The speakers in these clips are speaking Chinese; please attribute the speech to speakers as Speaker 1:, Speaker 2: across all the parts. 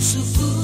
Speaker 1: 舒服。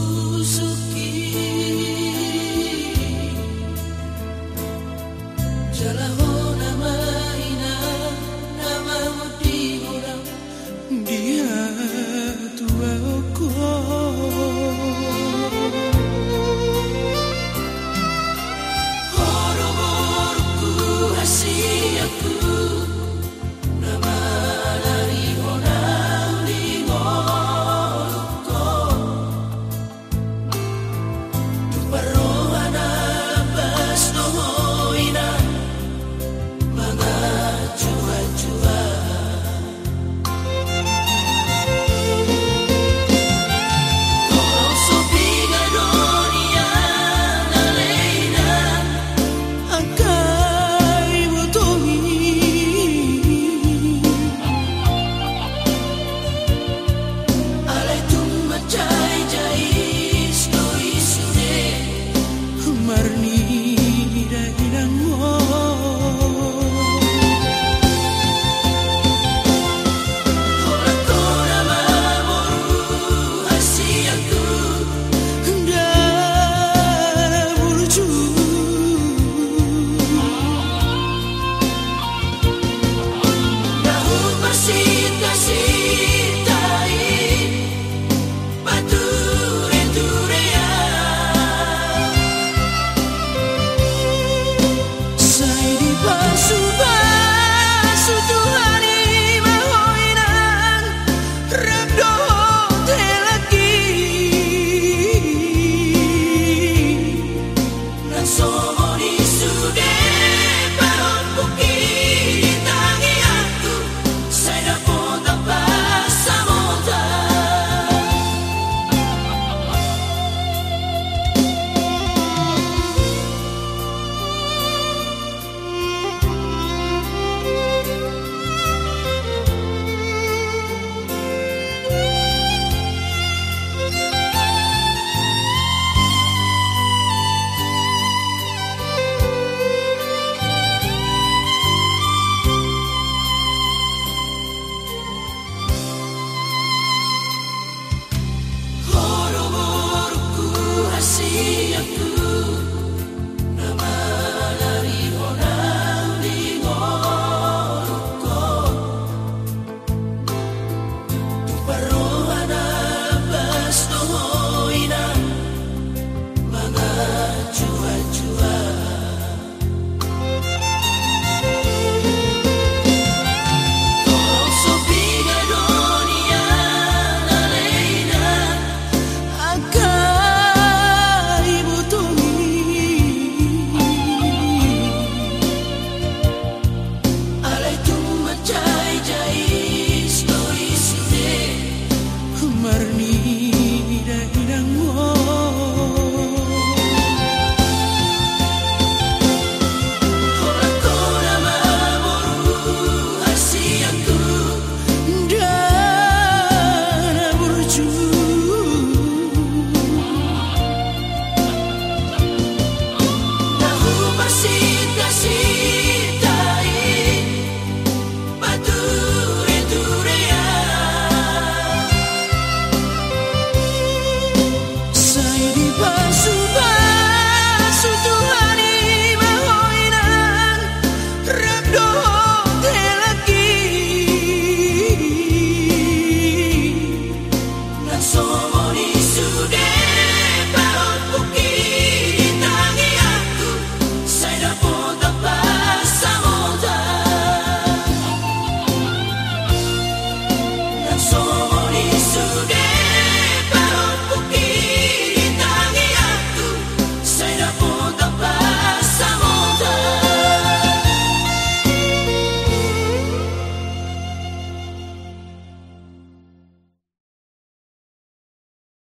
Speaker 1: karni